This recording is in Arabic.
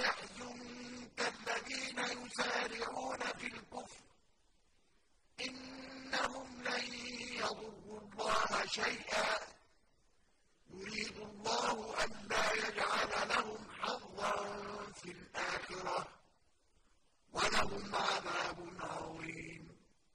يَحْزُنكَ الَّذِينَ يُسَارِعُونَ فِي الْكُفْرِ ۚ إِنَّهُمْ لَن يَضُرُّوا اللَّهَ شَيْئًا ۗ يُرِيدُ اللَّهُ أن لا يَجْعَلَ لَهُمْ حَظًّا فِي الْآخِرَةِ ۖ وَلَهُمْ عَذَابٌ عَظِيمٌ